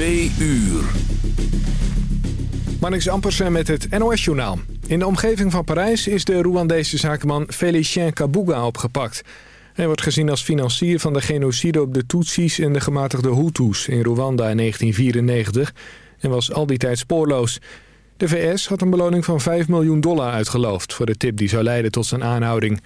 Twee uur. Marnix Ampersen met het NOS-journaal. In de omgeving van Parijs is de Rwandese zakenman Félicien Kabuga opgepakt. Hij wordt gezien als financier van de genocide op de Tutsis en de gematigde Hutus in Rwanda in 1994 en was al die tijd spoorloos. De VS had een beloning van 5 miljoen dollar uitgeloofd voor de tip die zou leiden tot zijn aanhouding.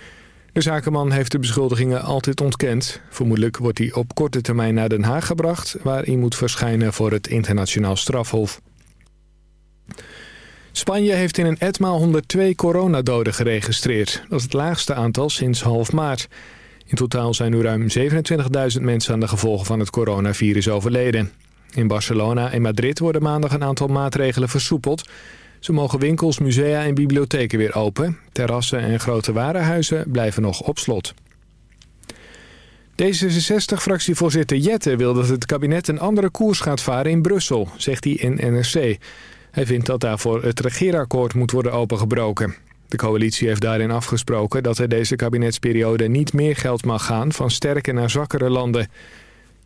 De zakenman heeft de beschuldigingen altijd ontkend. Vermoedelijk wordt hij op korte termijn naar Den Haag gebracht... waar hij moet verschijnen voor het internationaal strafhof. Spanje heeft in een etmaal 102 coronadoden geregistreerd. Dat is het laagste aantal sinds half maart. In totaal zijn nu ruim 27.000 mensen aan de gevolgen van het coronavirus overleden. In Barcelona en Madrid worden maandag een aantal maatregelen versoepeld... Zo mogen winkels, musea en bibliotheken weer open. Terrassen en grote warenhuizen blijven nog op slot. D66-fractievoorzitter Jette wil dat het kabinet een andere koers gaat varen in Brussel, zegt hij in NRC. Hij vindt dat daarvoor het regeerakkoord moet worden opengebroken. De coalitie heeft daarin afgesproken dat er deze kabinetsperiode niet meer geld mag gaan van sterke naar zwakkere landen.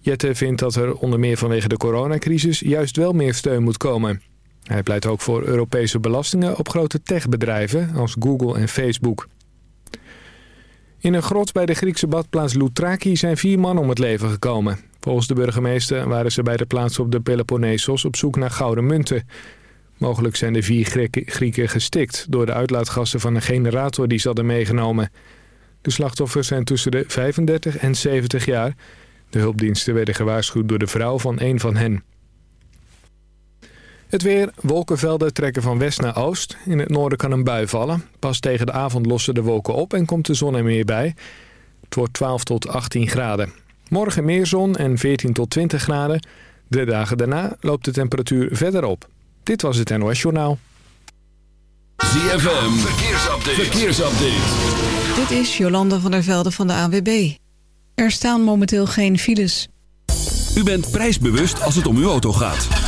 Jette vindt dat er onder meer vanwege de coronacrisis juist wel meer steun moet komen. Hij pleit ook voor Europese belastingen op grote techbedrijven als Google en Facebook. In een grot bij de Griekse badplaats Loutraki zijn vier mannen om het leven gekomen. Volgens de burgemeester waren ze bij de plaats op de Peloponnesos op zoek naar gouden munten. Mogelijk zijn de vier Grieken gestikt door de uitlaatgassen van een generator die ze hadden meegenomen. De slachtoffers zijn tussen de 35 en 70 jaar. De hulpdiensten werden gewaarschuwd door de vrouw van een van hen. Het weer, wolkenvelden trekken van west naar oost. In het noorden kan een bui vallen. Pas tegen de avond lossen de wolken op en komt de zon er meer bij. Het wordt 12 tot 18 graden. Morgen meer zon en 14 tot 20 graden. De dagen daarna loopt de temperatuur verder op. Dit was het NOS Journaal. ZFM, verkeersupdate. verkeersupdate. Dit is Jolanda van der Velde van de AWB. Er staan momenteel geen files. U bent prijsbewust als het om uw auto gaat.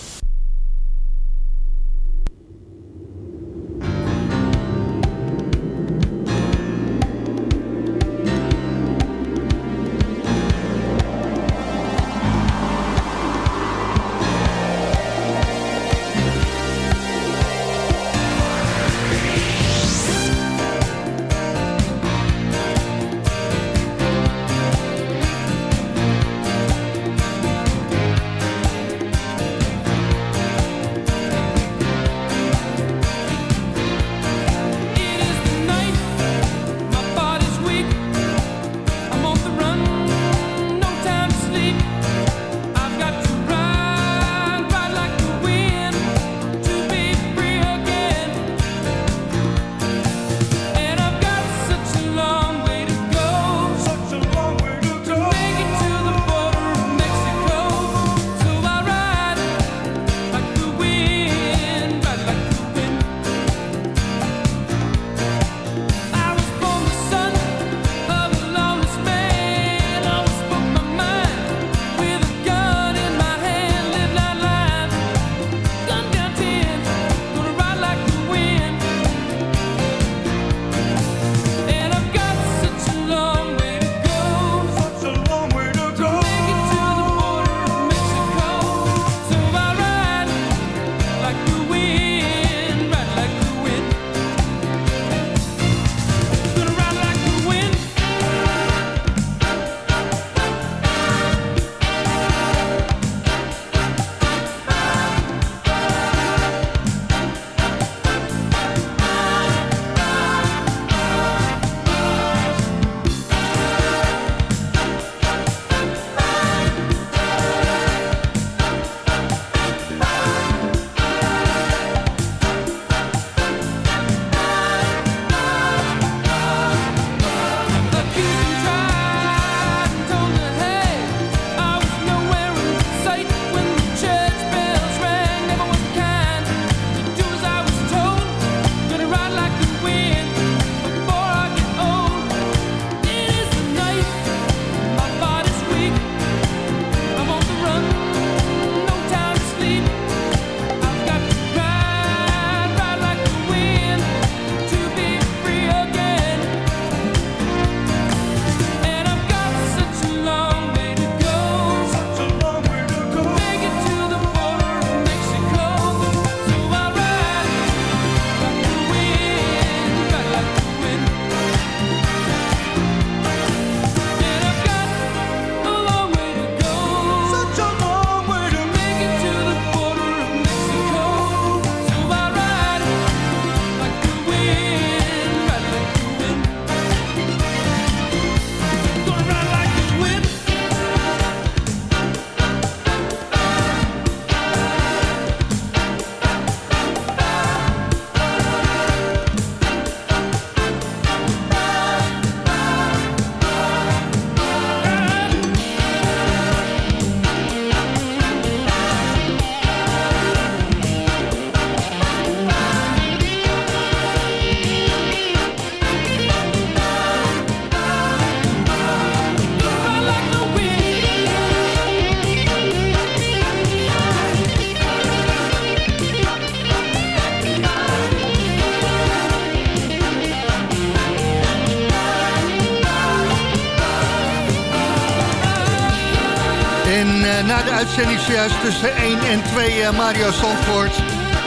Uitzending zojuist tussen 1 en 2 eh, Mario Zandvoort...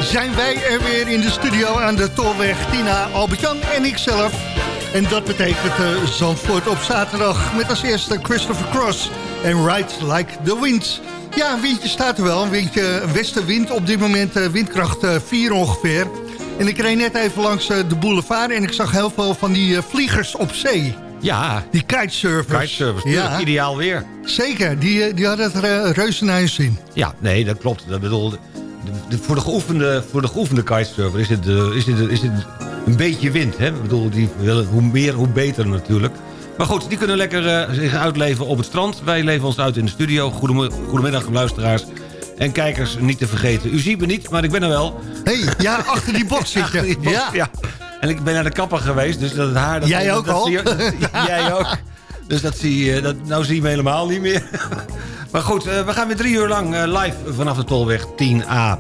zijn wij er weer in de studio aan de Tolweg. Tina, Albert-Jan en ikzelf. En dat betekent eh, Zandvoort op zaterdag... met als eerste Christopher Cross en Ride Like the Wind. Ja, een windje staat er wel. Een windje westenwind op dit moment, eh, windkracht eh, 4 ongeveer. En ik reed net even langs de boulevard... en ik zag heel veel van die vliegers op zee. Ja, Die kitesurfers. kitesurfers. Ja. Ideaal weer. Zeker, die, eh, die hadden het er eh, reuze naar zin. Ja, nee, dat klopt. Dat bedoel, de- de- voor, de geoefende, voor de geoefende kitesurfer is het, is, het, is het een beetje wind. Hè? Ik bedoel, die willen, hoe meer, hoe beter natuurlijk. Maar goed, die kunnen lekker eh, zich uitleven op het strand. Wij leven ons uit in de studio. Goedemiddag, luisteraars. En kijkers, niet te vergeten. U ziet me niet, maar ik ben er wel. hey, ja, achter die box zit je. Ja. ja. En ik ben naar de kapper geweest, dus dat het haar... Dat, Jij ook dat al? jij ook. Dus dat zie je, dat, nou zie je me helemaal niet meer. Maar goed, eh, we gaan weer drie uur lang eh, live vanaf de Tolweg 10A.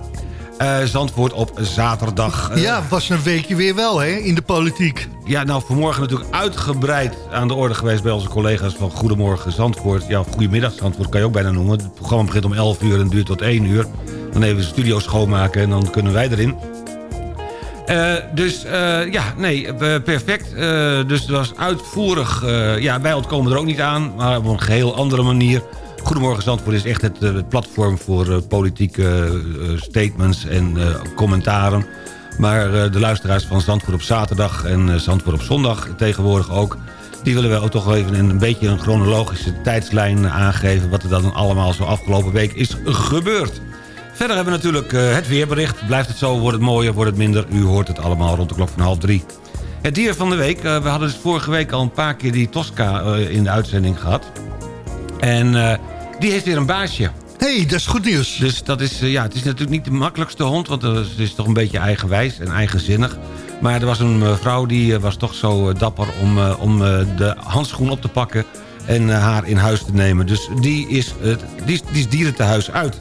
Eh, Zandvoort op zaterdag. Eh, Ja, was een weekje weer wel, hè, in de politiek. ja, nou vanmorgen natuurlijk uitgebreid aan de orde geweest... bij onze collega's van Goedemorgen Zandvoort. Ja, Goedemiddag Zandvoort kan je ook bijna noemen. Het programma begint om 11 uur en duurt tot 1 uur. Dan even de studio schoonmaken en dan kunnen wij erin. Eh, dus eh, ja, nee, eh, perfect. Dus het was uitvoerig. ja, wij ontkomen er ook niet aan, maar op een geheel andere manier. Goedemorgen Zandvoort is echt het, platform voor politieke statements en commentaren. Maar de luisteraars van Zandvoort op zaterdag en Zandvoort op zondag tegenwoordig ook... die willen we ook toch even een, een beetje een chronologische tijdslijn aangeven... wat er dan allemaal zo afgelopen week is gebeurd. Verder hebben we natuurlijk eh, het weerbericht. Blijft het zo, wordt het mooier, wordt het minder. U hoort het allemaal rond de klok van half drie. Het dier van de week. eh, we hadden dus vorige week al een paar keer die Tosca eh, in de uitzending gehad. En die heeft weer een baasje. hey, dat is goed nieuws. Dus dat is, ja, het is natuurlijk niet de makkelijkste hond... want ze is toch een beetje eigenwijs en eigenzinnig. Maar er was een mevrouw die was toch zo dapper... om, om de handschoen op te pakken en haar in huis te nemen. Dus die is, het die, is- die is dierentehuis uit.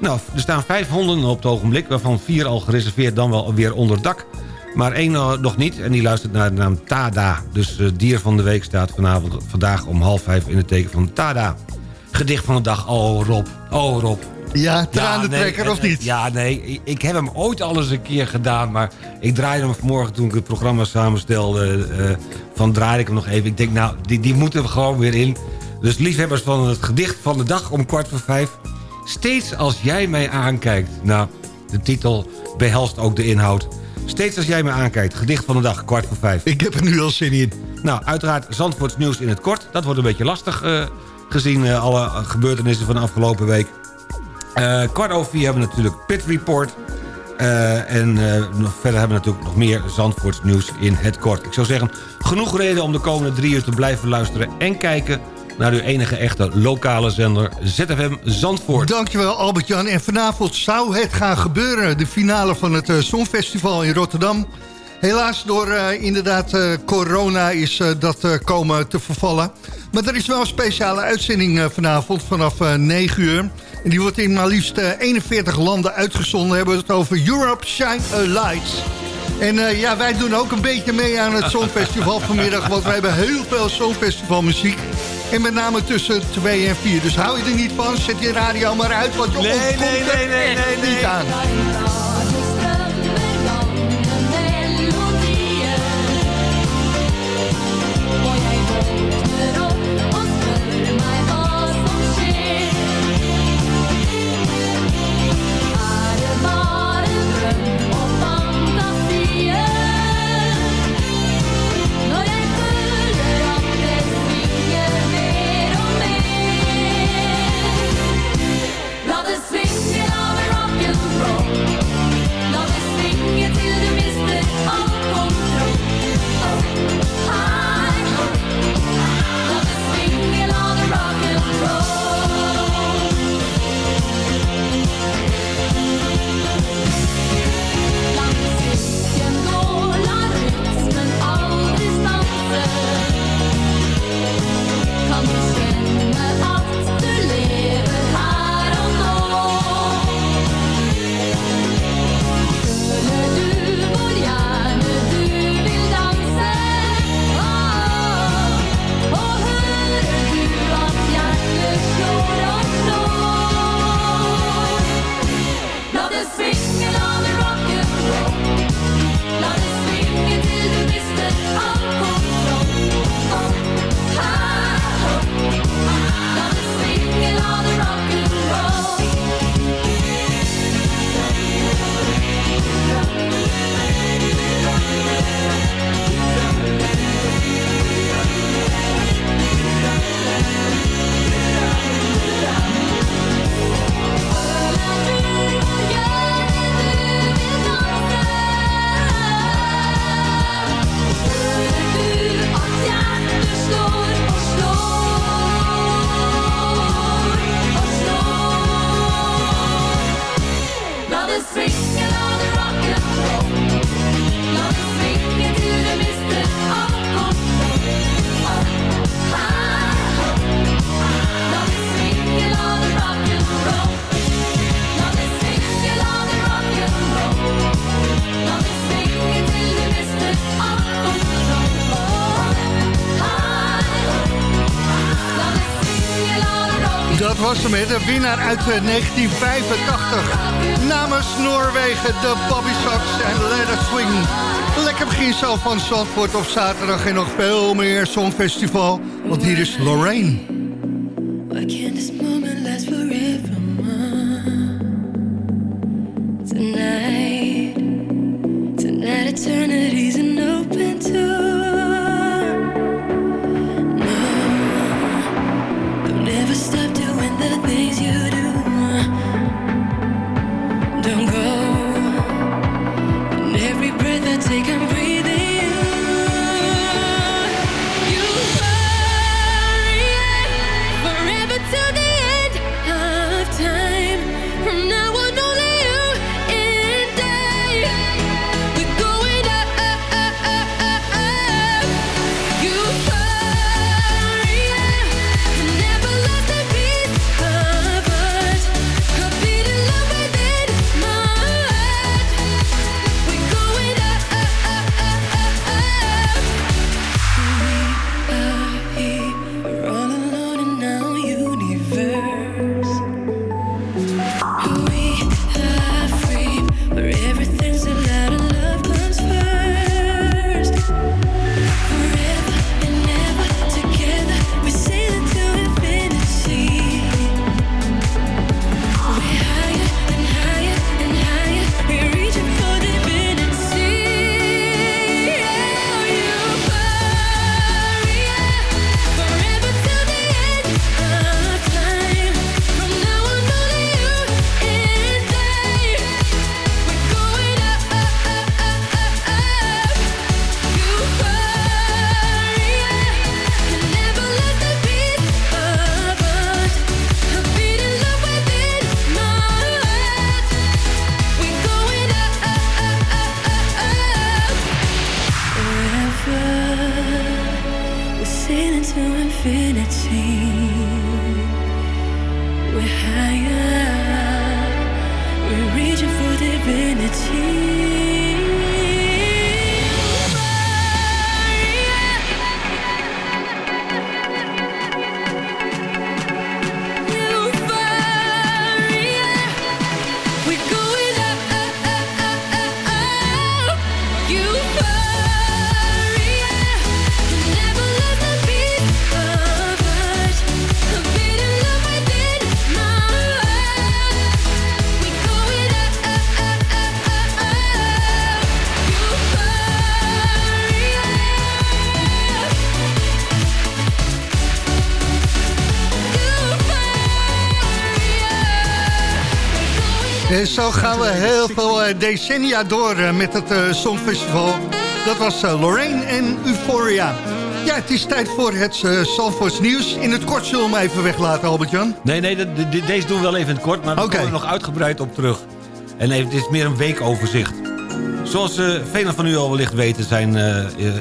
Nou, er staan vijf honden op het ogenblik... waarvan vier al gereserveerd dan wel weer onder dak. Maar één eh, nog niet en die luistert naar de naam Tada. Dus eh, dier van de week staat vanavond, vandaag om half vijf in het teken van Tada. Gedicht van de dag, oh Rob, oh Rob. Ja, tranentrekker nee, of niet? Ja, nee, ik- heb hem ooit al eens een keer gedaan... maar ik draaide hem vanmorgen toen ik het programma samenstelde... eh, van draaide ik hem nog even. Ik denk, nou, die, die moeten we gewoon weer in. Dus liefhebbers van het gedicht van de dag om kwart voor vijf... Steeds als jij mij aankijkt... Nou, de titel behelst ook de inhoud. Steeds als jij mij aankijkt, gedicht van de dag, kwart voor vijf. Ik heb er nu al zin in. Nou, uiteraard Zandvoorts nieuws in het kort. Dat wordt een beetje lastig eh, gezien eh, alle gebeurtenissen van de afgelopen week. Eh, kwart over vier hebben we natuurlijk Pit Report. En nog verder hebben we natuurlijk nog meer Zandvoorts nieuws in het kort. Ik zou zeggen, genoeg reden om de komende drie uur te blijven luisteren... en kijken naar uw enige echte lokale zender ZFM Zandvoort. Dankjewel Albert-Jan. En vanavond zou het gaan gebeuren. De finale van het eh, Songfestival in Rotterdam. Helaas door eh, inderdaad eh, corona is eh, dat eh, komen te vervallen. Maar er is wel een speciale uitzending eh, vanavond vanaf eh 9 uur. En die wordt in maar liefst eh, 41 landen uitgezonden. We hebben het over Europe Shine a Light. En eh, ja, wij doen ook een beetje mee aan het Songfestival vanmiddag. Want wij hebben heel veel Songfestival muziek. En met name tussen 2 en 4. Dus hou je er niet van, zet je radio maar uit. Want je Nee, nee, nee, nee, nee, niet aan. Winnaar uit eh, 1985. Namens Noorwegen, de Bobby Sox en Let It Swing. Lekker begin zo van Zandvoort op zaterdag en nog veel meer Songfestival. Want hier is Lorraine. Tonight, tonight zo gaan we heel veel eh, decennia door eh, met het eh, Songfestival. Dat was Lorraine en Euphoria. Ja, het is tijd voor het uh, Zandvoorts nieuws. In het kort zullen we hem even weglaten, Albert-Jan. Nee, nee, de- de- deze doen we wel even in het kort, maar daar Oké. komen we nog uitgebreid op terug. En even, dit is meer een weekoverzicht. Zoals eh, velen van u al wellicht weten zijn,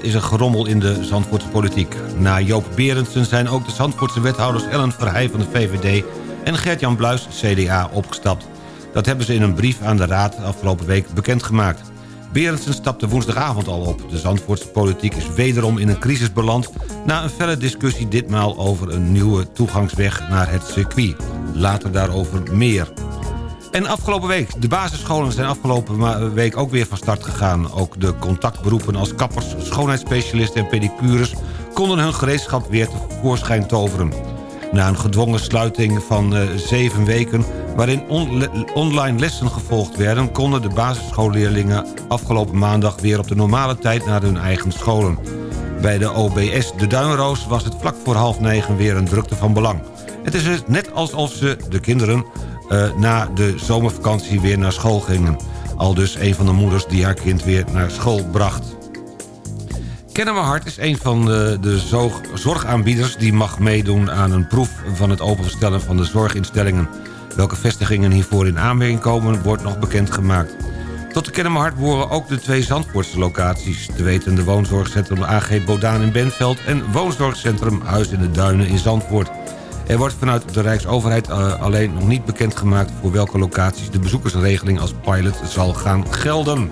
is er gerommel in de Zandvoortse politiek. Na Joop Berendsen zijn ook de Zandvoortse wethouders Ellen Verheij van de VVD... en Gert-Jan Bluis, CDA, opgestapt. Dat hebben ze in een brief aan de Raad afgelopen week bekendgemaakt. Berendsen stapte woensdagavond al op. De Zandvoortse politiek is wederom in een crisis beland... na een felle discussie ditmaal over een nieuwe toegangsweg naar het circuit. Later daarover meer. En afgelopen week, de basisscholen zijn afgelopen week ook weer van start gegaan. Ook de contactberoepen als kappers, schoonheidsspecialisten en pedicures... konden hun gereedschap weer tevoorschijn toveren. Na een gedwongen sluiting van eh, zeven weken... waarin online lessen gevolgd werden... konden de basisschoolleerlingen afgelopen maandag... weer op de normale tijd naar hun eigen scholen. Bij de OBS De Duinroos was het vlak voor half negen weer een drukte van belang. Het is net alsof ze, de kinderen, eh, na de zomervakantie weer naar school gingen. Al dus een van de moeders die haar kind weer naar school bracht. Kennemerhart is een van de, de zo- zorgaanbieders... die mag meedoen aan een proef van het openstellen van de zorginstellingen. Welke vestigingen hiervoor in aanmerking komen, wordt nog bekendgemaakt. Tot de Kennemerhart behoren ook de twee Zandvoortse locaties. De woonzorgcentrum AG Bodaan in Bentveld... en woonzorgcentrum Huis in de Duinen in Zandvoort. Er wordt vanuit de Rijksoverheid eh, alleen nog niet bekendgemaakt... voor welke locaties de bezoekersregeling als pilot zal gaan gelden.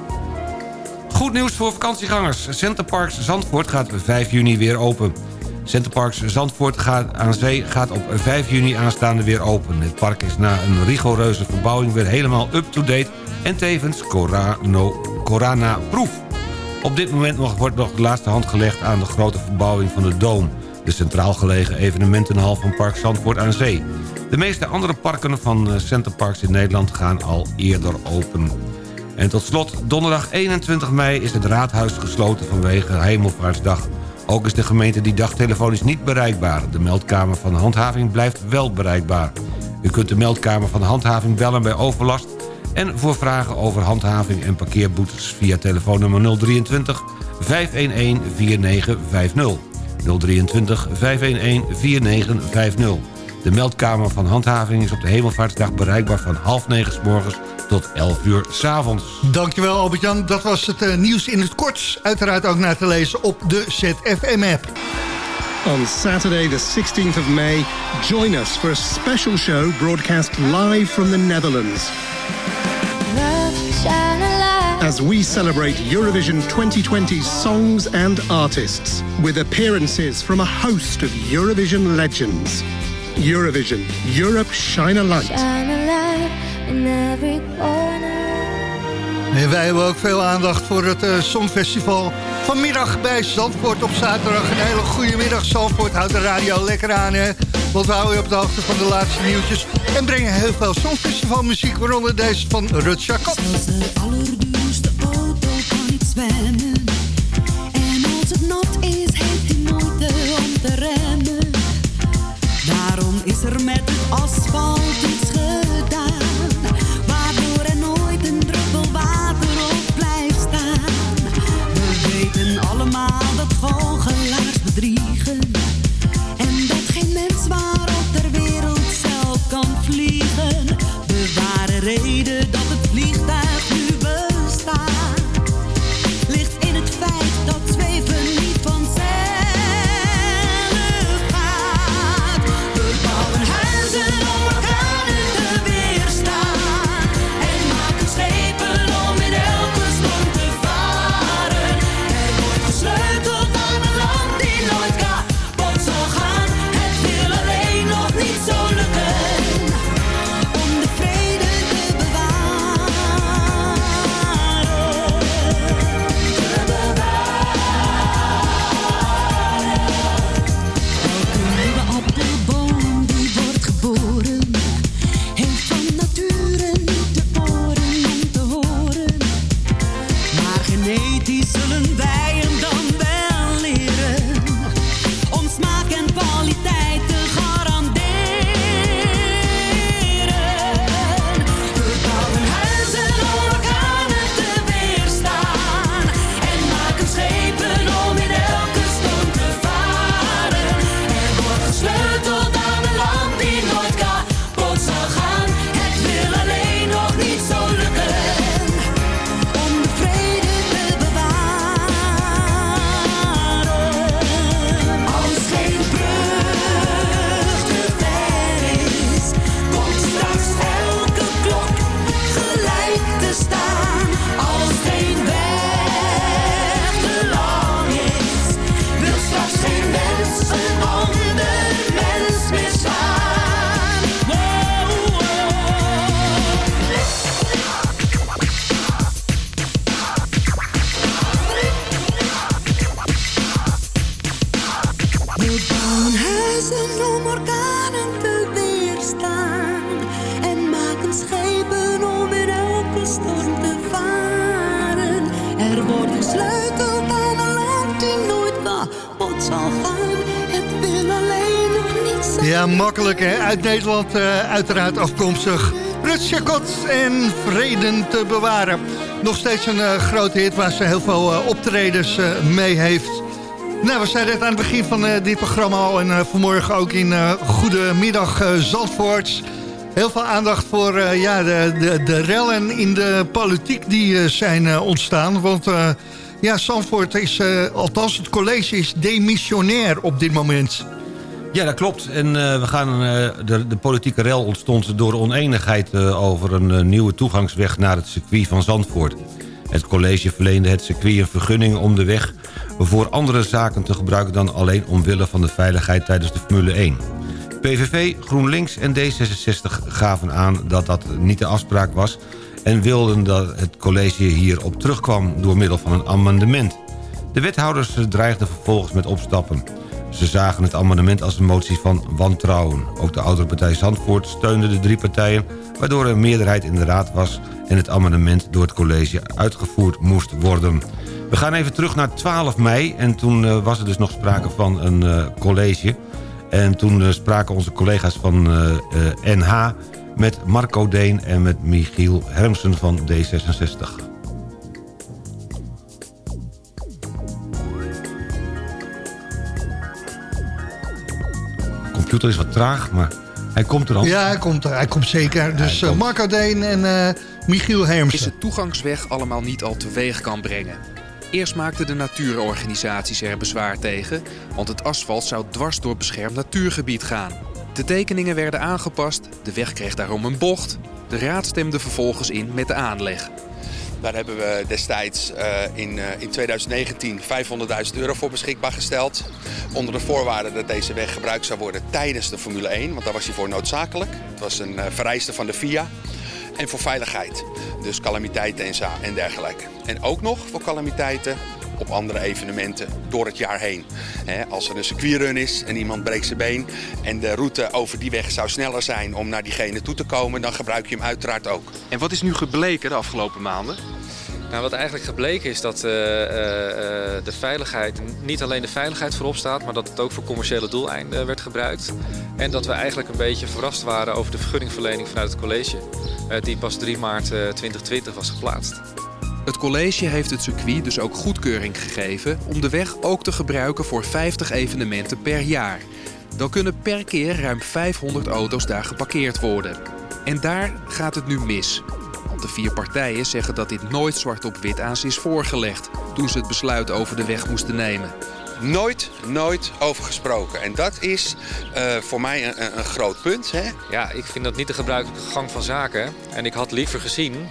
Goed nieuws voor vakantiegangers. Centerparks Zandvoort gaat 5 juni weer open. Centerparks Zandvoort gaat aan zee gaat op 5 juni aanstaande weer open. Het park is na een rigoureuze verbouwing weer helemaal up-to-date... en tevens corona-proof. Op dit moment wordt nog de laatste hand gelegd aan de grote verbouwing van de Doom... de centraal gelegen evenementenhal van Park Zandvoort aan Zee. De meeste andere parken van eh, Centerparks in Nederland gaan al eerder open. En tot slot, donderdag 21 mei is het raadhuis gesloten vanwege Hemelvaartsdag. Ook is de gemeente die dag telefonisch niet bereikbaar. De meldkamer van handhaving blijft wel bereikbaar. U kunt de meldkamer van handhaving bellen bij overlast... en voor vragen over handhaving en parkeerboetes via telefoonnummer 023 511 4950. 023 511 4950. De meldkamer van handhaving is op de Hemelvaartsdag bereikbaar van half negen s morgens tot 11 uur s avonds. Dankjewel Albert-Jan. Dat was het eh, nieuws in het kort. Uiteraard ook naar te lezen op de ZFM-app. On Saturday, the 16th of May, join us for a special show broadcast live from the Netherlands. As we celebrate Eurovision 2020's songs and artists with appearances from a host of Eurovision legends. Eurovision, Europe Shine a Light. En wij hebben ook veel aandacht voor het eh, Songfestival. Vanmiddag bij Zandvoort op zaterdag. Een hele goede middag Zandvoort. Houd de radio lekker aan, hè. Want we houden je op de hoogte van de laatste nieuwtjes. En brengen heel veel Songfestival muziek, waaronder deze van Rut Jacot. allerduurste auto kan niet zwemmen. Nederland eh, uiteraard afkomstig. Rut en vreden te bewaren. Nog steeds een eh, grote hit waar ze heel veel eh, optredens mee heeft. Nou, we zeiden het aan het begin van dit programma al... en vanmorgen ook in Goedemiddag Zandvoort. Heel veel aandacht voor ja, de, de, de rellen in de politiek die zijn ontstaan. Want ja, Zandvoort is, althans het college is demissionair op dit moment. Ja, dat klopt. En eh, we gaan, eh, de, de politieke rel ontstond door oneenigheid eh, over een nieuwe toegangsweg naar het circuit van Zandvoort. Het college verleende het circuit een vergunning om de weg voor andere zaken te gebruiken dan alleen omwille van de veiligheid tijdens de Formule 1. PVV, GroenLinks en D66 gaven aan dat dat niet de afspraak was... en wilden dat het college hierop terugkwam door middel van een amendement. De wethouders dreigden vervolgens met opstappen. Ze zagen het amendement als een motie van wantrouwen. Ook de oudere partij Zandvoort steunde de drie partijen... waardoor er een meerderheid in de raad was... en het amendement door het college uitgevoerd moest worden. We gaan even terug naar 12 mei... en toen eh, was er dus nog sprake van een eh, college... En toen eh, spraken onze collega's van NH met Marco Deen en met Michiel Hermsen van D66. Computer is wat traag, maar hij komt er al. Ja, hij komt, er, hij komt zeker. Dus eh, Marco Deen en eh, Michiel Hermsen. is de toegangsweg allemaal niet al teweeg kan brengen. Eerst maakten de natuurorganisaties er bezwaar tegen, want het asfalt zou dwars door beschermd natuurgebied gaan. De tekeningen werden aangepast, de weg kreeg daarom een bocht. De raad stemde vervolgens in met de aanleg. Daar hebben we destijds eh, in, eh, in 2019 500.000 euro voor beschikbaar gesteld. Onder de voorwaarde dat deze weg gebruikt zou worden tijdens de Formule 1, want daar was hij voor noodzakelijk. Het was een eh, vereiste van de FIA. En voor veiligheid, dus calamiteiten en, dergelijke. En ook nog voor calamiteiten op andere evenementen door het jaar heen. Als er een circuitrun is en iemand breekt zijn been en de route over die weg zou sneller zijn om naar diegene toe te komen, dan gebruik je hem uiteraard ook. En wat is nu gebleken de afgelopen maanden? Nou, wat eigenlijk gebleken is dat eh, eh, eh, de veiligheid, niet alleen de veiligheid voorop staat, maar dat het ook voor commerciële doeleinden werd gebruikt. En dat we eigenlijk een beetje verrast waren over de vergunningverlening vanuit het college, die pas 3 maart eh, 2020 was geplaatst. Het college heeft het circuit dus ook goedkeuring gegeven om de weg ook te gebruiken voor 50 evenementen per jaar. Dan kunnen per keer ruim 500 auto's daar geparkeerd worden. En daar gaat het nu mis. De vier partijen zeggen dat dit nooit zwart op wit aan ze is voorgelegd toen ze het besluit over de weg moesten nemen. Nooit, nooit over gesproken. En dat is eh, voor mij een, een- een groot punt. Hè? Ja, ik vind dat niet de gebruikelijke gang van zaken. En ik had liever gezien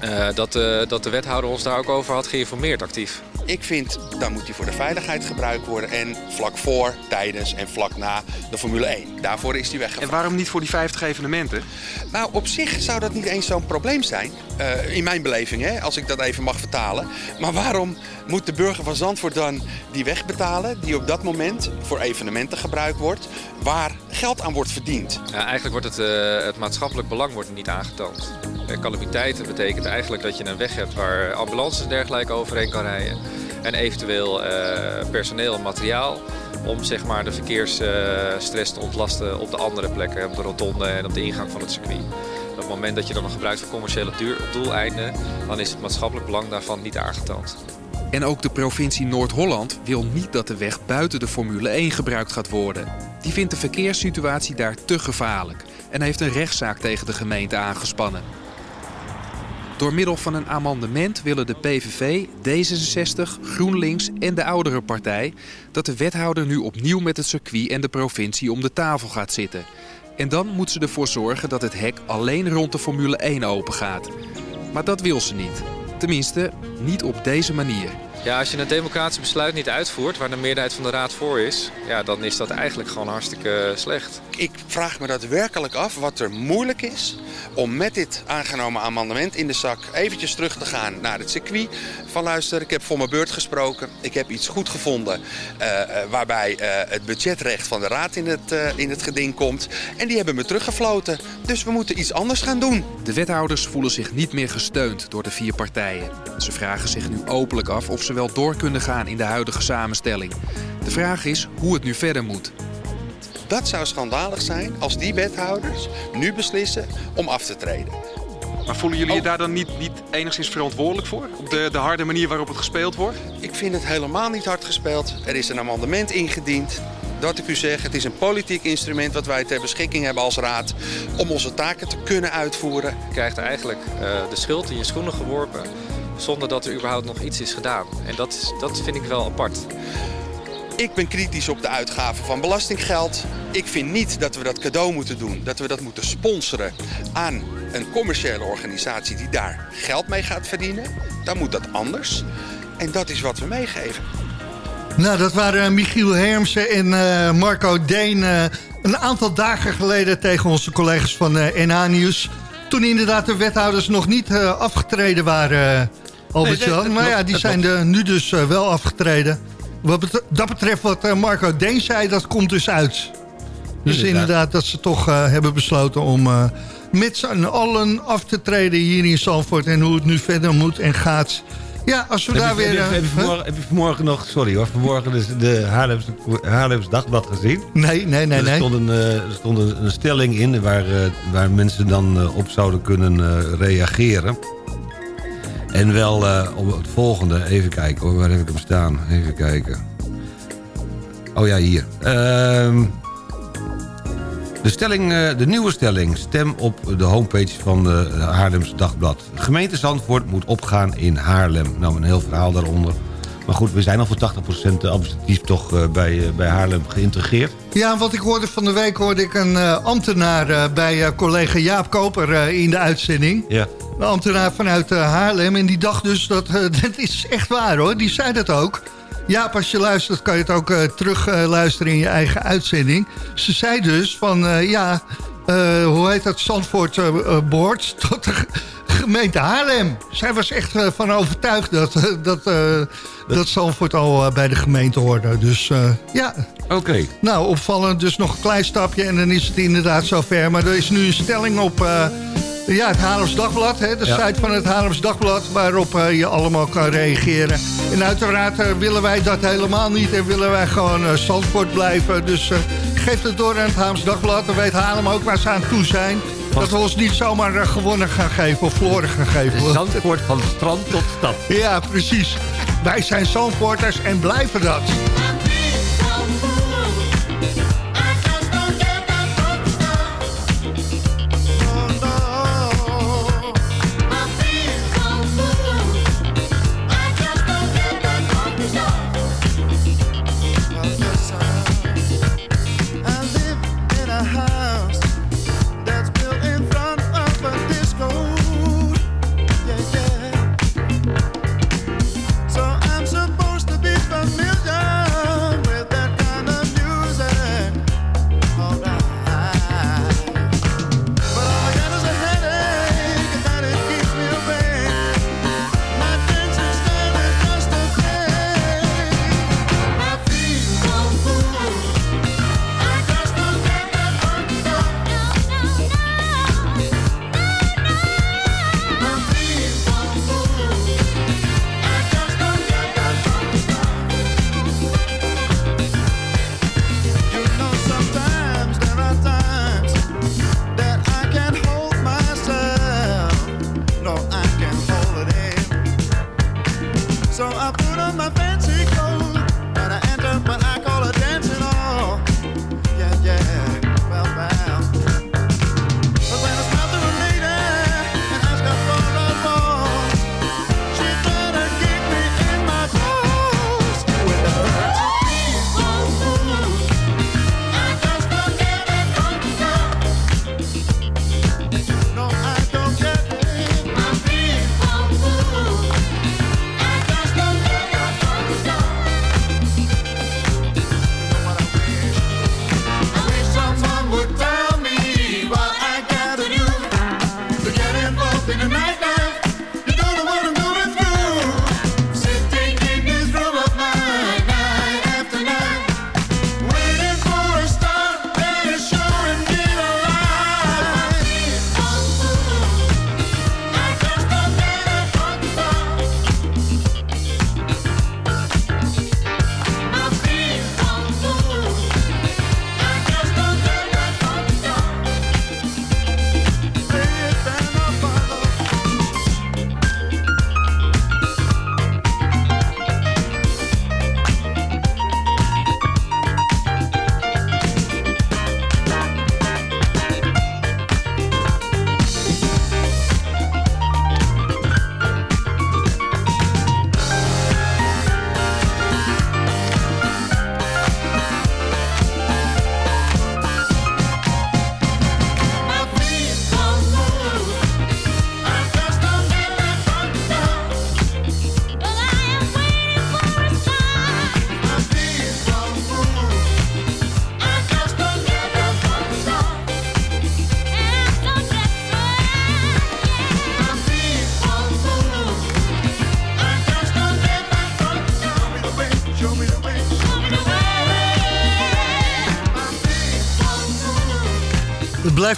eh, dat, eh, dat de wethouder ons daar ook over had geïnformeerd actief. Ik vind, dan moet hij voor de veiligheid gebruikt worden. En vlak voor, tijdens en vlak na de Formule 1. Daarvoor is die weggevraagd. En waarom niet voor die 50 evenementen? Nou, op zich zou dat niet eens zo'n probleem zijn. Eh, in mijn beleving, hè, als ik dat even mag vertalen. Maar waarom moet de burger van Zandvoort dan die weg betalen... die op dat moment voor evenementen gebruikt wordt... waar geld aan wordt verdiend? Ja, eigenlijk wordt het, eh, het maatschappelijk belang wordt niet aangetoond. Eh, calamiteiten betekent eigenlijk dat je een weg hebt waar ambulances en dergelijke overheen kan rijden. En eventueel eh, personeel en materiaal om zeg maar, de verkeersstress te ontlasten op de andere plekken. Op de rotonde en op de ingang van het circuit. Op het moment dat je dan nog gebruikt voor commerciële duur- doeleinden, dan is het maatschappelijk belang daarvan niet aangetoond. En ook de provincie Noord-Holland wil niet dat de weg buiten de Formule 1 gebruikt gaat worden. Die vindt de verkeerssituatie daar te gevaarlijk en heeft een rechtszaak tegen de gemeente aangespannen. Door middel van een amendement willen de PVV, D66, GroenLinks en de oudere partij dat de wethouder nu opnieuw met het circuit en de provincie om de tafel gaat zitten. En dan moet ze ervoor zorgen dat het hek alleen rond de Formule 1 open gaat. Maar dat wil ze niet. Tenminste, niet op deze manier. Ja, als je een democratisch besluit niet uitvoert, waar de meerderheid van de raad voor is, ja, dan is dat eigenlijk gewoon hartstikke slecht. Ik vraag me daadwerkelijk af wat er moeilijk is om met dit aangenomen amendement in de zak eventjes terug te gaan naar het circuit. Van luister, ik heb voor mijn beurt gesproken. Ik heb iets goed gevonden eh, eh, waarbij eh, het budgetrecht van de raad in het, in het geding komt. En die hebben me teruggefloten. Dus we moeten iets anders gaan doen. De wethouders voelen zich niet meer gesteund door de vier partijen. Ze vragen zich nu openlijk af of ze wel door kunnen gaan in de huidige samenstelling. De vraag is hoe het nu verder moet. Dat zou schandalig zijn als die wethouders nu beslissen om af te treden. Maar voelen jullie je daar dan niet, niet enigszins verantwoordelijk voor? Op de, de harde manier waarop het gespeeld wordt? Ik vind het helemaal niet hard gespeeld. Er is een amendement ingediend. Dat ik u zeg, het is een politiek instrument wat wij ter beschikking hebben als raad om onze taken te kunnen uitvoeren. Je krijgt eigenlijk eh, de schuld in je schoenen geworpen zonder dat er überhaupt nog iets is gedaan. En dat, is, dat vind ik wel apart. Ik ben kritisch op de uitgaven van belastinggeld. Ik vind niet dat we dat cadeau moeten doen, dat we dat moeten sponsoren aan een commerciële organisatie die daar geld mee gaat verdienen. Dan moet dat anders. En dat is wat we meegeven. Nou, dat waren Michiel Hermsen en eh, Marco Deen... eh, een aantal dagen geleden tegen onze collega's van eh NH Nieuws. Toen inderdaad de wethouders nog niet eh, afgetreden waren, eh, Albert-Jan. Nee, maar ja, die zijn er nu dus eh, wel afgetreden. Wat dat betreft wat eh, Marco Deen zei, dat komt dus uit. Dus Inderdaad. inderdaad, dat ze toch eh, hebben besloten om eh, met z'n allen af te treden hier in Zandvoort... en hoe het nu verder moet en gaat. Ja, als we Heb daar je, weer... heb, je, heb, je vanmorgen, heb je vanmorgen nog, sorry hoor, vanmorgen dus de Haarlems, Haarlems Dagblad gezien? Nee, nee, nee, er nee. Stond een, er stond een, een stelling in waar, waar mensen dan op zouden kunnen reageren. En wel eh, op het volgende, even kijken hoor, waar heb ik hem staan? Even kijken. Oh ja, hier. Ehm, de, stelling, eh, de nieuwe stelling, stem op de homepage van de Haarlems Dagblad. Gemeente Zandvoort moet opgaan in Haarlem. Nou, een heel verhaal daaronder. Maar goed, we zijn al voor 80% administratief toch eh, bij, eh, bij Haarlem geïntegreerd. Ja, wat ik hoorde van de week hoorde ik een eh, ambtenaar eh, bij eh, collega Jaap Koper eh, in de uitzending. Ja. Een ambtenaar vanuit eh, Haarlem. En die dacht dus dat, eh, dat is echt waar hoor. Die zei dat ook. Jaap, als je luistert kan je het ook terug luisteren in je eigen uitzending. Ze zei dus van eh, ja, eh, hoe heet dat, Zandvoort eh, eh, Board tot de ge- gemeente Haarlem. Zij was echt eh, van overtuigd dat, eh, dat, eh, dat Zandvoort al eh, bij de gemeente hoorde. Dus eh, ja, Oké. nou, opvallend. Dus nog een klein stapje en dan is het inderdaad zover. Maar er is nu een stelling op eh, ja, het Haarlems Dagblad. Hè, de Ja. site van het Haarlems Dagblad. Waarop eh, je allemaal kan reageren. En uiteraard eh, willen wij dat helemaal niet. En willen wij gewoon eh Zandvoort blijven. Dus geef het door aan het Haarlems Dagblad. Dan weet Haarlem ook waar ze aan toe zijn. Dat we ons niet zomaar gewonnen gaan geven of verloren gaan geven. Zandvoort van strand tot stad. Ja, precies. Wij zijn Zandvoorters en blijven dat.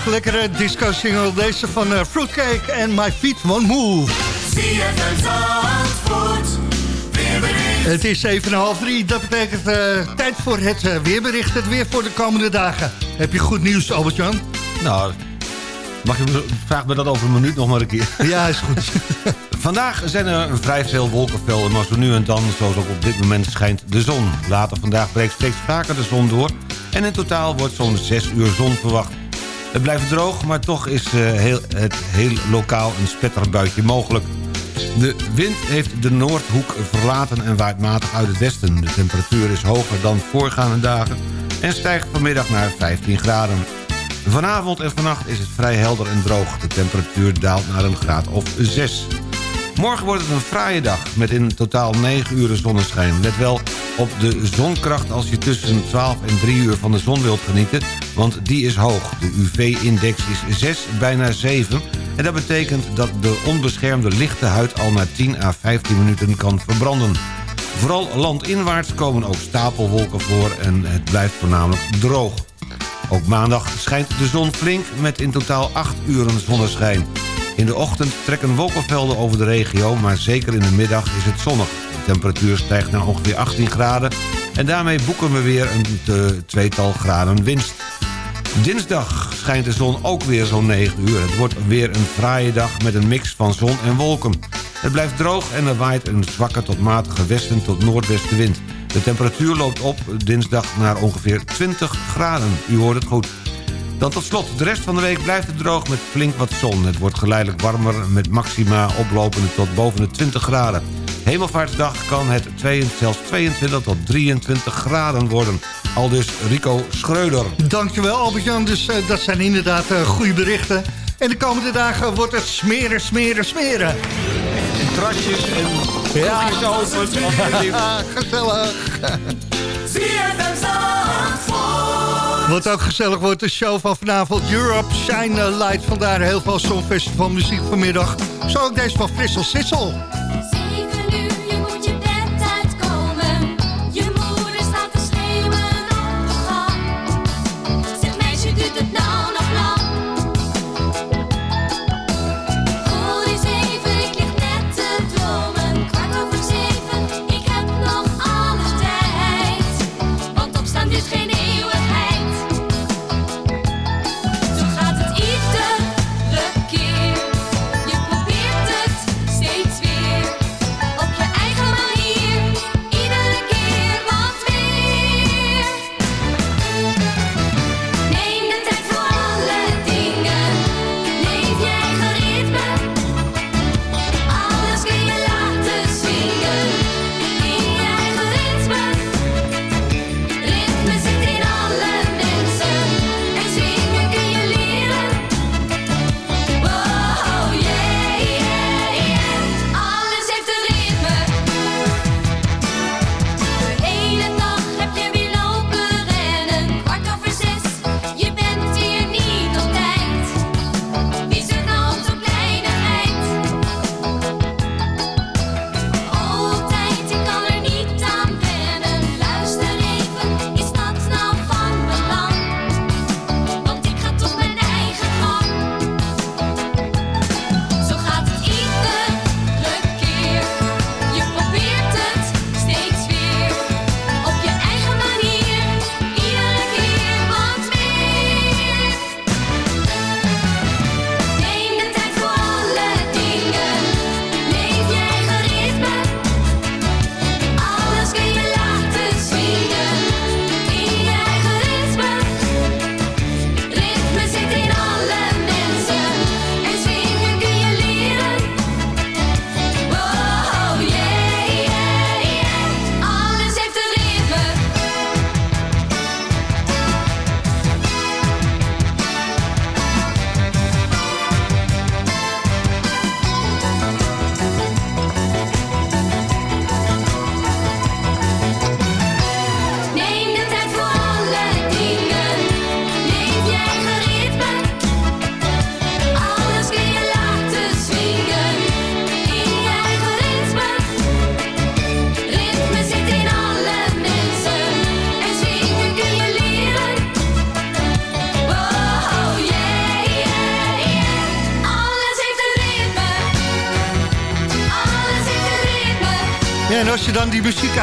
Blijft lekkere disco-single. Deze van eh, Fruitcake en My Feet Won't Move. Het is even half drie. Dat betekent eh, tijd voor het eh, weerbericht. Het weer voor de komende dagen. Heb je goed nieuws, Albert-Jan? Nou, mag je, vraag me dat over een minuut nog maar een keer. Ja, is goed. vandaag zijn er vrij veel wolkenvelden, maar zo nu en dan, zoals ook op dit moment, schijnt de zon. Later vandaag breekt steeds vaker de zon door en in totaal wordt zo'n 6 uur zon verwacht. Het blijft droog, maar toch is eh, heel, het heel lokaal een spetterbuitje mogelijk. De wind heeft de Noordhoek verlaten en waait matig uit het westen. De temperatuur is hoger dan voorgaande dagen en stijgt vanmiddag naar 15 graden. Vanavond en vannacht is het vrij helder en droog. De temperatuur daalt naar een graad of 6. Morgen wordt het een fraaie dag met in totaal 9 uur zonneschijn. Let wel op de zonkracht als je tussen 12 en 3 uur van de zon wilt genieten... want die is hoog. De UV-index is 6, bijna 7... en dat betekent dat de onbeschermde lichte huid al na 10 à 15 minuten kan verbranden. Vooral landinwaarts komen ook stapelwolken voor en het blijft voornamelijk droog. Ook maandag schijnt de zon flink met in totaal 8 uren zonneschijn. In de ochtend trekken wolkenvelden over de regio, maar zeker in de middag is het zonnig. De temperatuur stijgt naar ongeveer 18 graden en daarmee boeken we weer een te- tweetal graden winst. Dinsdag schijnt de zon ook weer zo'n 9 uur. Het wordt weer een fraaie dag met een mix van zon en wolken. Het blijft droog en er waait een zwakke tot matige westen tot noordwestenwind. De temperatuur loopt op dinsdag naar ongeveer 20 graden. U hoort het goed. Dan tot slot, de rest van de week blijft het droog met flink wat zon. Het wordt geleidelijk warmer met maxima oplopende tot boven de 20 graden. Hemelvaartsdag kan het 22, zelfs 22 tot 23 graden worden. Al dus Rico Schreuder. Dankjewel Albert-Jan. Dus eh, dat zijn inderdaad eh, goede berichten. En de komende dagen wordt het smeren, smeren, smeren. Trasjes en ja. koekjes open, alsjeblieft. Gezellig. ZFM Zandvoort. Wat ook gezellig wordt, de show van vanavond Europe Shine Light. Vandaar heel veel Songfestival muziek vanmiddag. Zo ook deze van Frissel Sissel.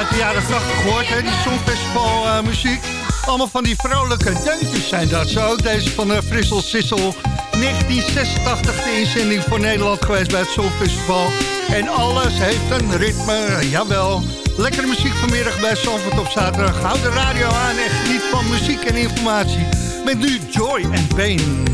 Uit de jaren 80 hoort, hè, die Songfestival muziek. Allemaal van die vrolijke deuntjes zijn dat. Zo deze van uh, Frissel Sissel. 1986 de inzending voor Nederland geweest bij het Songfestival. En alles heeft een ritme, jawel. Lekkere muziek vanmiddag bij Zandvoort op zaterdag. Houd de radio aan en geniet van muziek en informatie. Met nu Joy and Pain.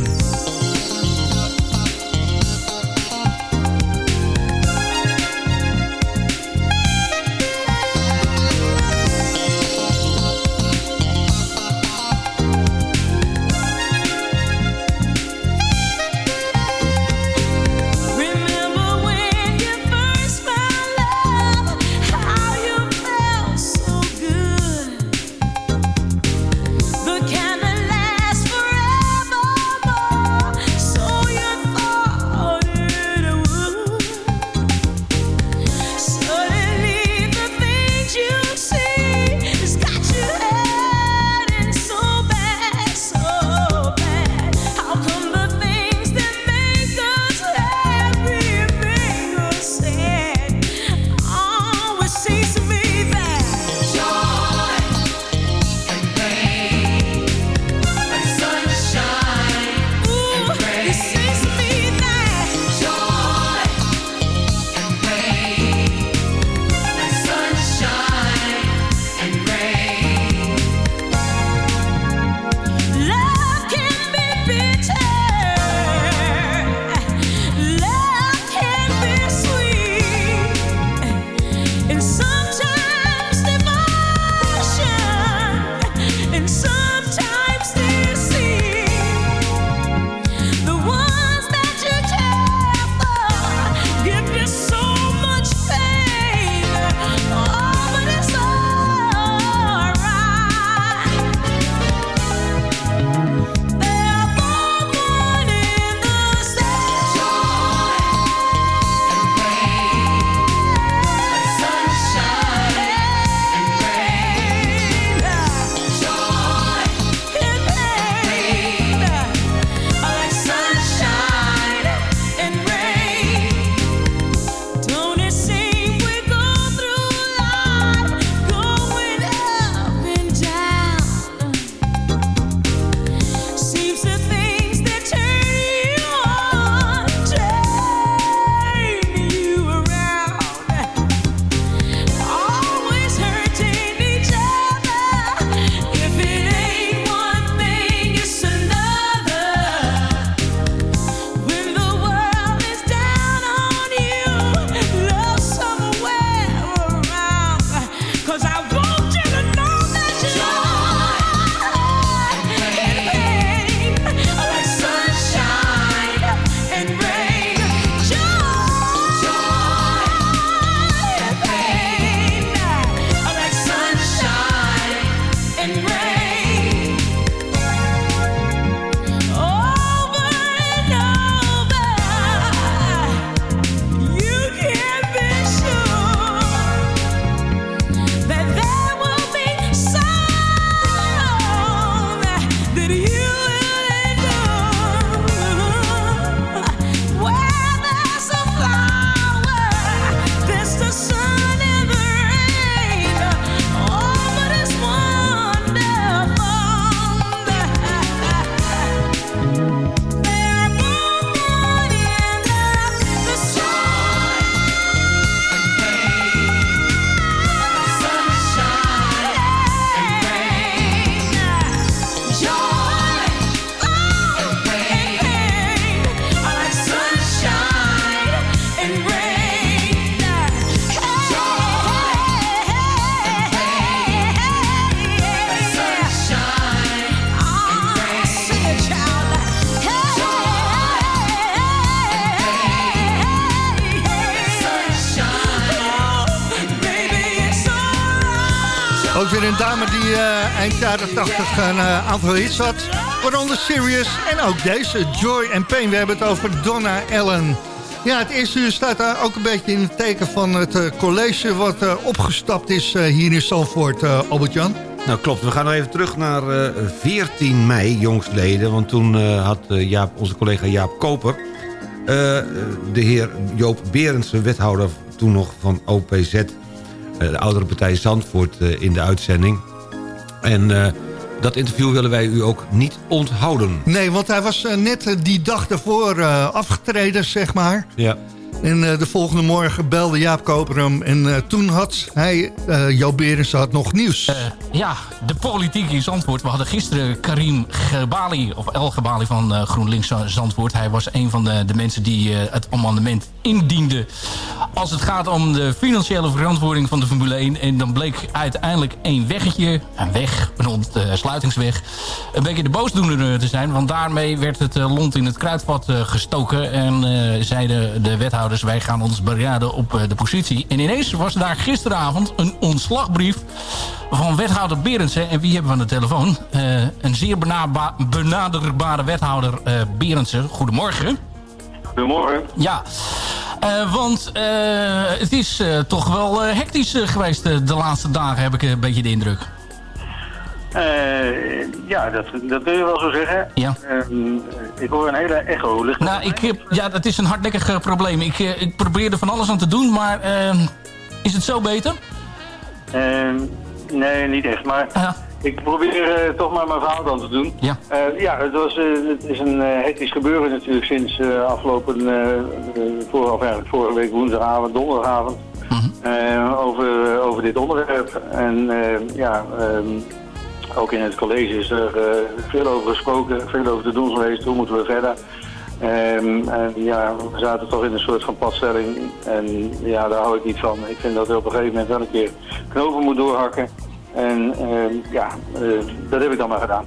Aantal hits had. Waaronder Sirius en ook deze, Joy and Pain. We hebben het over Donna Ellen. Ja, het eerste uur staat daar ook een beetje in het teken van het eh, college... wat eh, opgestapt is eh, hier in eh, Albert-Jan. Nou klopt, we gaan nog even terug naar eh 14 mei jongstleden. Want toen had Jaap, onze collega Jaap Koper... de heer Joop Berendsen, wethouder toen nog van OPZ... de oudere partij Zandvoort in de uitzending. En dat interview willen wij u ook niet onthouden. Nee, want hij was eh, net eh, die dag daarvoor eh, afgetreden, zeg maar. Ja. En eh, de volgende morgen belde Jaap Koper. En eh, toen had hij, eh Joop Berensen, had nog nieuws. Ja, de politiek in Zandvoort. We hadden gisteren Karim Gebali, of El Gebali van GroenLinks Zandvoort. Hij was een van de, de mensen die het amendement indiende. Als het gaat om de financiële verantwoording van de Formule 1. En dan bleek uiteindelijk één weggetje, een weg rond de sluitingsweg, een beetje de boosdoener te zijn. Want daarmee werd het lont in het kruidvat gestoken. En zeiden de wethouders, wij gaan ons beraden op eh, de positie. En ineens was daar gisteravond een ontslagbrief van wethouder Berendsen. En wie hebben we aan de telefoon? Eh, een zeer benaderbare wethouder eh Berendsen. Goedemorgen. Goedemorgen. Ja, want het is toch wel hectisch geweest de laatste dagen, heb ik een beetje de indruk. Eh, ja, dat, dat kun je wel zo zeggen. Ja. Ehm, ik hoor een hele echo. Ligt Nou, ik heb, ja, dat is een hardnekkig eh, probleem. Ik, eh, ik probeer er van alles aan te doen, maar eh, is het zo beter? Ehm, nee, niet echt. Maar ik probeer eh, toch maar mijn verhaal dan te doen. Ja. Eh, ja, het, was, eh, het is een eh, hectisch gebeuren natuurlijk sinds eh, afgelopen, eh, eh, voor, of eigenlijk vorige week woensdagavond, donderdagavond. eh, over, over dit onderwerp. En eh, ja, ehm, ook in het college is er eh, veel over gesproken, veel over te doen geweest. Hoe moeten we verder? Ehm, en ja, we zaten toch in een soort van padstelling. En ja, daar hou ik niet van. Ik vind dat er op een gegeven moment wel een keer knopen moet doorhakken. En ehm, ja, eh, dat heb ik dan maar gedaan.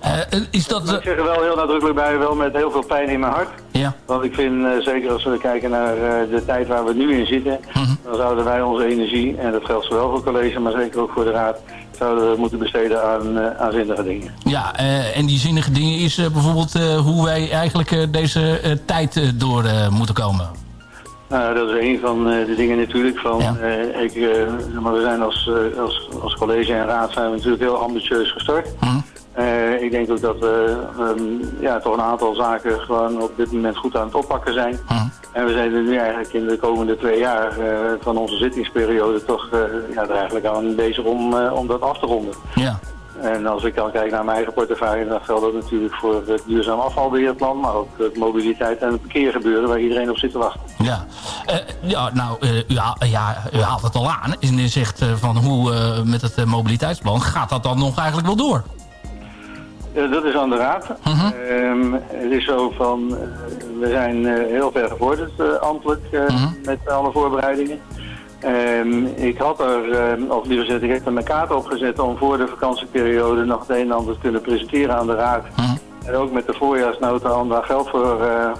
Eh, is dat... Ik zeg er wel heel nadrukkelijk bij, wel met heel veel pijn in mijn hart. Ja. Want ik vind, zeker als we kijken naar de tijd waar we nu in zitten, dan zouden wij onze energie, en dat geldt zowel voor het college, maar zeker ook voor de raad, zouden we moeten besteden aan, eh, aan zinnige dingen. Ja, eh, en die zinnige dingen is eh, bijvoorbeeld hoe wij eigenlijk deze tijd door moeten komen. Nou, dat is een van de dingen natuurlijk. Van, ik, maar we zijn als, als, als college en raad zijn we natuurlijk heel ambitieus gestart. Eh, ik denk ook dat we ehm, ja, toch een aantal zaken gewoon op dit moment goed aan het oppakken zijn. En we zijn er nu eigenlijk in de komende twee jaar eh, van onze zittingsperiode toch eh, ja, er eigenlijk aan bezig om, om dat af te ronden. Ja. En als ik dan kijk naar mijn eigen portefeuille, dan geldt dat natuurlijk voor het duurzaam afvalbeheerplan, maar ook het mobiliteit en het parkeergebeuren waar iedereen op zit te wachten. Ja, ja nou, eh, u, haal- ja, u haalt het al aan. En u zegt van hoe met het mobiliteitsplan, gaat dat dan nog eigenlijk wel door? Eh, dat is aan de raad. Ehm, het is zo van, eh, we zijn eh, heel ver gevorderd ambtelijk eh, met alle voorbereidingen. Ehm, ik had er, of liever gezegd, ik heb er mijn kaart op gezet om voor de vakantieperiode nog het een en ander te kunnen presenteren aan de raad. En ook met de voorjaarsnota om daar geld voor,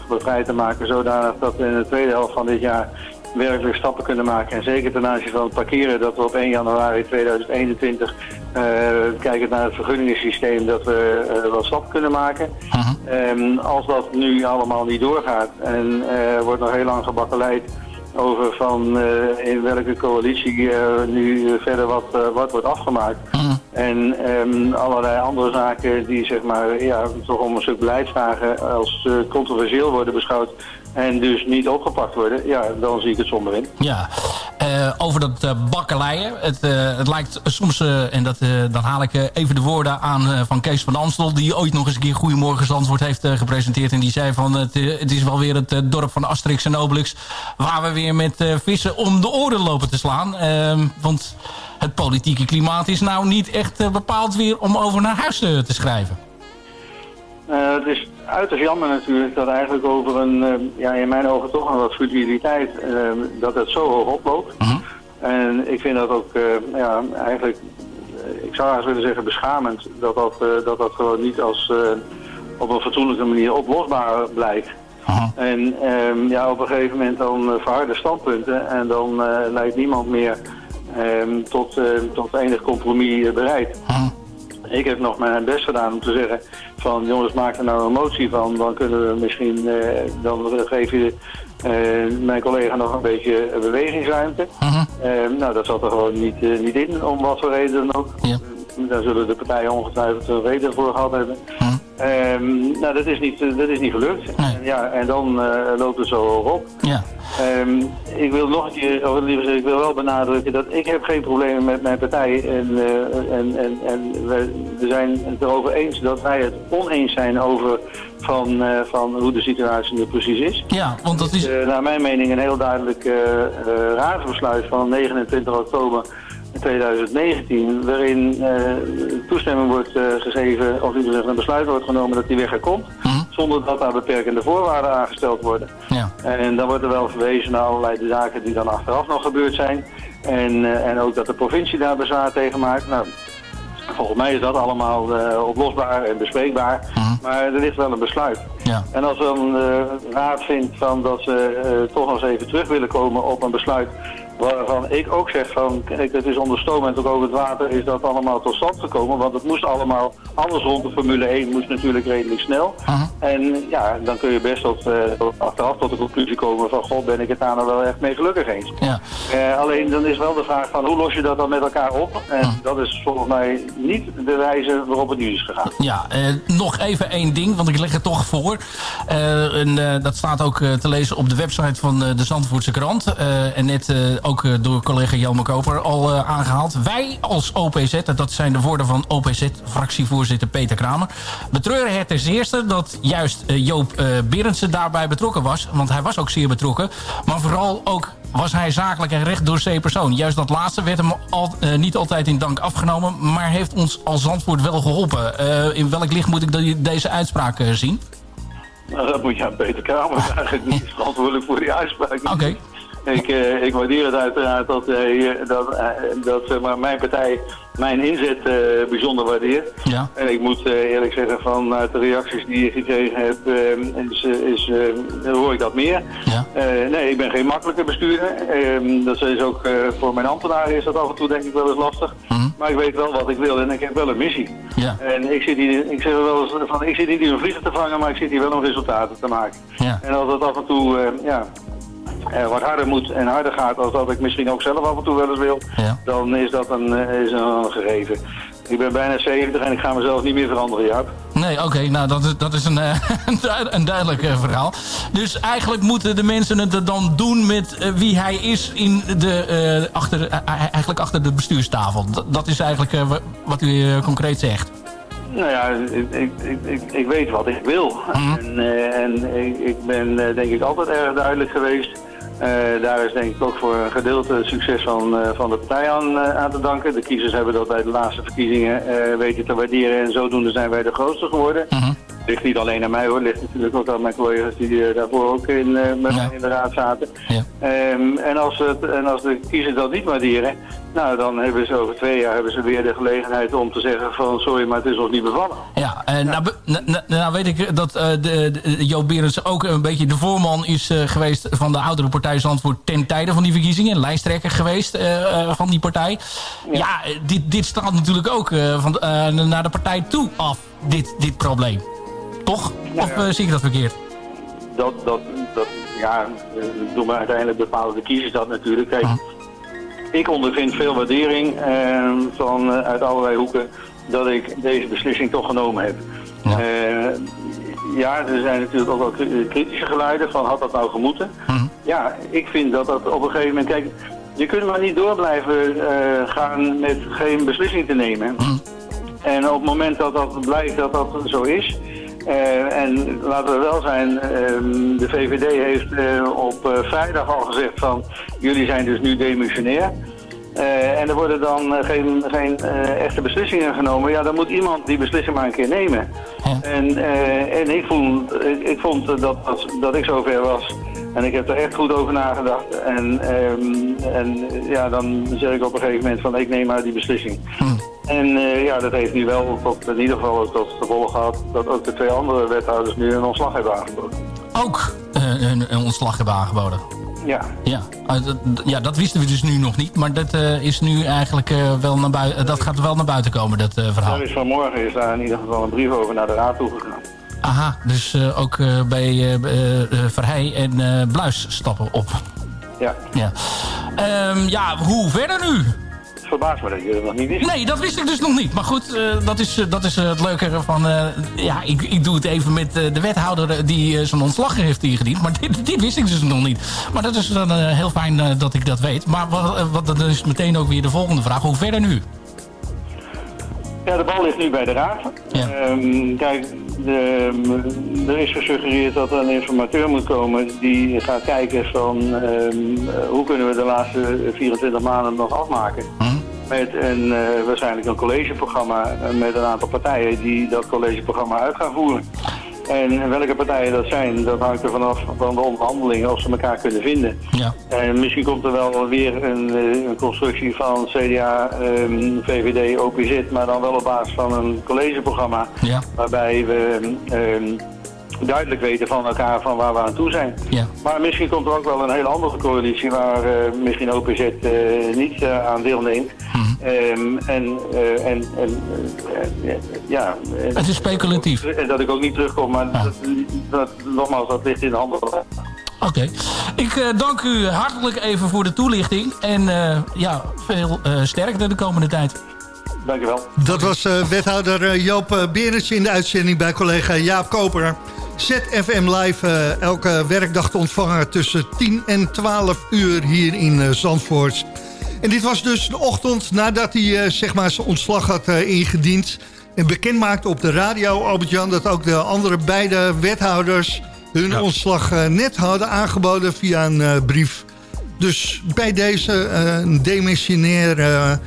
voor vrij te maken, zodanig dat we in de tweede helft van dit jaar werkelijk stappen kunnen maken. En zeker ten aanzien van het parkeren, dat we op 1 januari 2021, eh kijkend naar het vergunningensysteem, dat we eh, wat stappen kunnen maken. Ehm, als dat nu allemaal niet doorgaat en eh, er wordt nog heel lang gebakkeleid over van eh, in welke coalitie eh, nu eh, verder wat, eh, wat wordt afgemaakt. En ehm, allerlei andere zaken die zeg maar ja, toch om een stuk beleidsvragen als eh, controversieel worden beschouwd en dus niet opgepakt worden, ja, dan zie ik het somber in. Ja, eh, over dat eh, bakkeleien. Het, het lijkt soms, en dat, dan haal ik even de woorden aan van Kees van Amstel... die ooit nog eens een keer Goedemorgen Zandvoort heeft gepresenteerd. En die zei van het, het is wel weer het dorp van Asterix en Obelix... waar we weer met vissen om de oren lopen te slaan. Ehm, want het politieke klimaat is nou niet echt eh, bepaald weer om over naar huis eh, te schrijven. Eh, het is uiterst jammer natuurlijk dat eigenlijk over een, ja, in mijn ogen toch een wat futiliteit, dat het zo hoog oploopt. En ik vind dat ook, ja, eigenlijk, ik zou haast willen zeggen beschamend, dat dat, dat, dat gewoon niet als op een fatsoenlijke manier oplosbaar blijkt. En ehm, ja, op een gegeven moment dan verharde standpunten en dan lijkt niemand meer ehm, tot, eh, tot enig compromis bereid. Ik heb nog mijn best gedaan om te zeggen van jongens maak er nou een motie van. Dan kunnen we misschien, eh, dan geef je eh, mijn collega nog een beetje bewegingsruimte. Eh, nou dat zat er gewoon niet, eh, niet in, om wat voor reden dan ook. Daar zullen de partijen ongetwijfeld een reden voor gehad hebben. Ehm, nou, dat is niet, eh, dat is niet gelukt. En, ja, en dan eh, loopt het zo op. Ja. Ehm, ik wil nog een keer, of liever gezegd, ik wil wel benadrukken dat ik heb geen problemen met mijn partij. En, eh, en, en, en we, zijn het erover eens dat wij het oneens zijn over van, van hoe de situatie nu precies is. Ja, want dat is... naar mijn mening een heel duidelijk raadsbesluit van 29 oktober 2019, waarin eh, toestemming wordt eh, gegeven, of gezegd een besluit wordt genomen dat die weg er komt, zonder dat daar beperkende voorwaarden aangesteld worden. Ja. En dan wordt er wel verwezen naar allerlei zaken die dan achteraf nog gebeurd zijn. En, eh, en ook dat de provincie daar bezwaar tegen maakt. Nou, volgens mij is dat allemaal oplosbaar en bespreekbaar. Maar er ligt wel een besluit. Ja. En als dan de raad vindt van dat ze toch nog eens even terug willen komen op een besluit waarvan ik ook zeg van, kijk, het is onder stoom en ook over het water is dat allemaal tot stand gekomen. Want het moest allemaal, alles rond de Formule 1 moest natuurlijk redelijk snel. En ja, dan kun je best tot, eh, tot- achteraf tot de conclusie komen van, god, ben ik het daar nou wel echt mee gelukkig eens. Ja. Eh, alleen dan is wel de vraag van, hoe los je dat dan met elkaar op? En dat is volgens mij niet de wijze waarop het nu is gegaan. Ja, eh, nog even één ding, want ik leg het toch voor. En, dat staat ook te lezen op de website van de Zandvoortse krant. En net ook eh, door collega Jelme Koper al eh, aangehaald. Wij als OPZ, dat zijn de woorden van OPZ-fractievoorzitter Peter Kramer... betreuren het ten eerste dat juist eh, Joop Berendsen daarbij betrokken was. Want hij was ook zeer betrokken. Maar vooral ook was hij zakelijk en recht door zee persoon. Juist dat laatste werd hem al, niet altijd in dank afgenomen... maar heeft ons als Zandvoort wel geholpen. Eh, in welk licht moet ik deze uitspraak zien? Nou, dat moet je aan Peter Kramer. Die is verantwoordelijk voor die uitspraak. Oké. Ik, eh, ik waardeer het uiteraard dat, eh, dat, eh, dat zeg maar, mijn partij mijn inzet bijzonder waardeert. Ja. En ik moet eerlijk zeggen, vanuit de reacties die ik gekregen heb, eh, is, is, hoor ik dat meer. Eh, nee, ik ben geen makkelijke bestuurder. Eh, dat is ook voor mijn ambtenaren is dat af en toe denk ik wel eens lastig. Maar ik weet wel wat ik wil en ik heb wel een missie. Ja. En ik zit hier, ik zeg wel eens van, ik zit niet hier om vliegen te vangen, maar ik zit hier wel om resultaten te maken. Ja. En als het af en toe, eh, ja, eh, wat harder moet en harder gaat als dat ik misschien ook zelf af en toe wel eens wil, dan is dat een, eh, is een gegeven. Ik ben bijna 70 en ik ga mezelf niet meer veranderen, Jaap. Nee, oké, nou dat is, dat is een, eh, een duid- een duidelijk verhaal. Dus eigenlijk moeten de mensen het dan doen met wie hij is in de, achter, eigenlijk achter de bestuurstafel. Dat, dat is eigenlijk wa- wat u concreet zegt. Nou ja, ik, ik, ik, ik, weet wat ik wil. En, eh, en ik, ik ben denk ik altijd erg duidelijk geweest. Eh, daar is denk ik ook voor een gedeelte het succes van, eh, van de partij aan, eh, aan te danken. De kiezers hebben dat bij de laatste verkiezingen weten te waarderen en zodoende zijn wij de grootste geworden. Ligt niet alleen aan mij hoor, ligt natuurlijk ook aan mijn collega's die eh, daarvoor ook in, eh, met mij in de raad zaten. Ehm, en, als het, en als de kiezers dat niet waarderen, nou dan hebben ze over twee jaar hebben ze weer de gelegenheid om te zeggen van sorry, maar het is ons niet bevallen. Ja, en nou, nou, nou- nou weet ik dat eh, de, de, Joop Berends ook een beetje de voorman is eh, geweest van de oudere partij Zandvoort ten tijde van die verkiezingen. Lijsttrekker geweest eh, eh, van die partij. Ja, eh, dit, dit staat natuurlijk ook eh, van, eh, naar de partij toe af, dit, dit probleem. Toch? Of eh, zie ik dat verkeerd? Dat, dat, dat ja, eh, doen we uiteindelijk bepalen de kiezers dat natuurlijk. Kijk, ik ondervind veel waardering eh, van, eh, uit allerlei hoeken dat ik deze beslissing toch genomen heb. Ja, ja er zijn natuurlijk ook wel kri- kritische geluiden van had dat nou gemoeten. Ja, ik vind dat dat op een gegeven moment... Kijk, je kunt maar niet door blijven gaan met geen beslissing te nemen. En op het moment dat dat blijkt dat dat zo is... eh, en laten we wel zijn, ehm, de VVD heeft eh, op eh, vrijdag al gezegd van... jullie zijn dus nu demissionair. En er worden dan geen, geen echte beslissingen genomen. Ja, dan moet iemand die beslissing maar een keer nemen. En, en ik, vond, ik, ik vond dat, dat, ik zover was. En ik heb er echt goed over nagedacht. En, ehm, en ja, dan zeg ik op een gegeven moment van ik neem maar die beslissing. En eh, ja, dat heeft nu wel tot, in ieder geval tot gevolg gehad dat ook de twee andere wethouders nu een ontslag hebben aangeboden. Ook eh, een, een ontslag hebben aangeboden. Ja. Ja, eh, dat, ja, dat wisten we dus nu nog niet. Maar dat eh, is nu eigenlijk wel naar buiten. Dat gaat wel naar buiten komen, dat verhaal. Er is vanmorgen is daar in ieder geval een brief over naar de raad toegegaan. Aha, dus ook bij Verheij en Bluis stappen op. Ja. Ja. Ehm, ja, hoe verder nu? Verbaast me dat je dat nog niet wist. Nee, dat wist ik dus nog niet. Maar goed, eh, dat is, eh, dat is eh, het leuke van... ja, ik, ik doe het even met de wethouder die zijn ontslag heeft ingediend. Maar dit, dit wist ik dus nog niet. Maar dat is dan heel fijn dat ik dat weet. Maar wat, wat, dan is meteen ook weer de volgende vraag. Hoe verder nu? Ja, de bal ligt nu bij de raad. Ehm, kijk, de, ehm, er is gesuggereerd dat er een informateur moet komen die gaat kijken van ehm, eh, hoe kunnen we de laatste 24 maanden nog afmaken. Met een, eh, waarschijnlijk een collegeprogramma eh, met een aantal partijen die dat collegeprogramma uit gaan voeren. En welke partijen dat zijn, dat hangt er vanaf van de onderhandelingen of ze elkaar kunnen vinden. Ja. En misschien komt er wel weer een, eh, een constructie van CDA, ehm, VVD, OPZ, maar dan wel op basis van een collegeprogramma. Ja. Waarbij we ehm, duidelijk weten van elkaar van waar we aan toe zijn. Ja. Maar misschien komt er ook wel een hele andere coalitie waar eh, misschien OPZ eh, niet eh, aan deelneemt. Ehm, en, eh, en, en ja. en- Het is speculatief. En dat ik ook niet terugkom, maar dat, dat, nogmaals, dat ligt in de handen. Oké. Ik eh, dank u hartelijk even voor de toelichting. En eh, ja, veel eh, sterkte de komende tijd. Dankjewel. Dat was eh, wethouder Joop Berends in de uitzending bij collega Jaap Koper. ZFM Live eh, elke werkdag te ontvangen tussen 10 en 12 uur hier in eh, Zandvoort. En dit was dus de ochtend nadat hij eh, zeg maar zijn ontslag had ingediend. En bekend maakte op de radio, Albert-Jan, dat ook de andere beide wethouders hun ontslag net hadden aangeboden via een brief. Dus bij deze een demissionair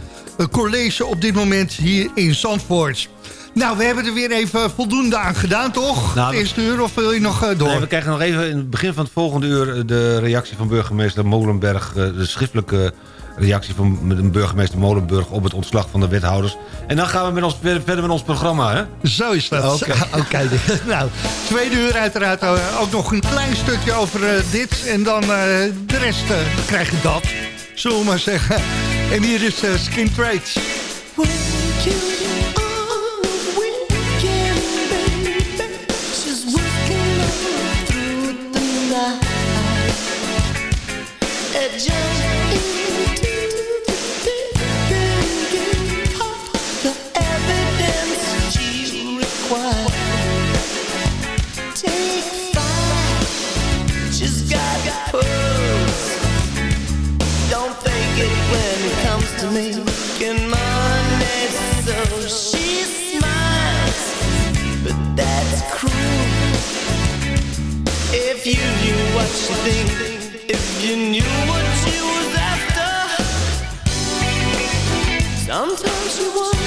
college op dit moment hier in Zandvoort. Nou, we hebben er weer even voldoende aan gedaan, toch? Nou, het eerste uur, of wil je nog eh, door? Nee, we krijgen nog even in het begin van het volgende uur... eh, de reactie van burgemeester Molenberg... eh, de schriftelijke reactie van met een burgemeester Molenburg... op het ontslag van de wethouders. En dan gaan we met ons, verder met ons programma, hè? Zo is dat. Oké. Oké. nou, tweede uur uiteraard ook nog een klein stukje over dit. En dan eh, de rest eh, krijg je dat, zullen we maar zeggen. En hier is Skin Trades. If you knew what she think, if you knew what sometimes you wonder,